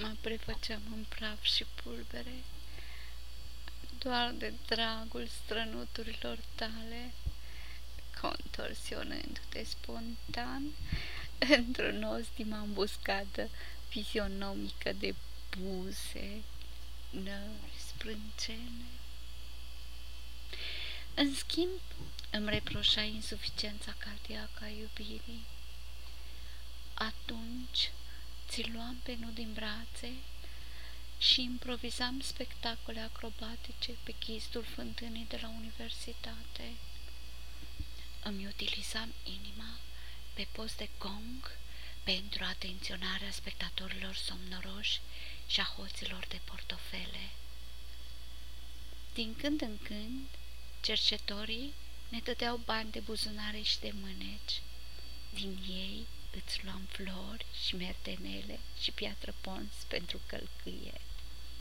Mă prefăceam în praf și pulbere, doar de dragul strănuturilor tale, contorsionându-te spontan într-o nostimă ambuscată fizionomică de buze, nări, sprâncene. În schimb, îmi reproșa insuficiența cardiacă a iubirii. Atunci ți luam pe nu din brațe și improvizam spectacole acrobatice pe chistul fântânii de la universitate. Îmi utilizam inima pe post de gong pentru atenționarea spectatorilor somnoroși și a hoților de portofele. Din când în când, cercetorii ne dădeau bani de buzunare și de mâneci. Din ei îți luam flori și merdenele și piatră pons pentru călcâie.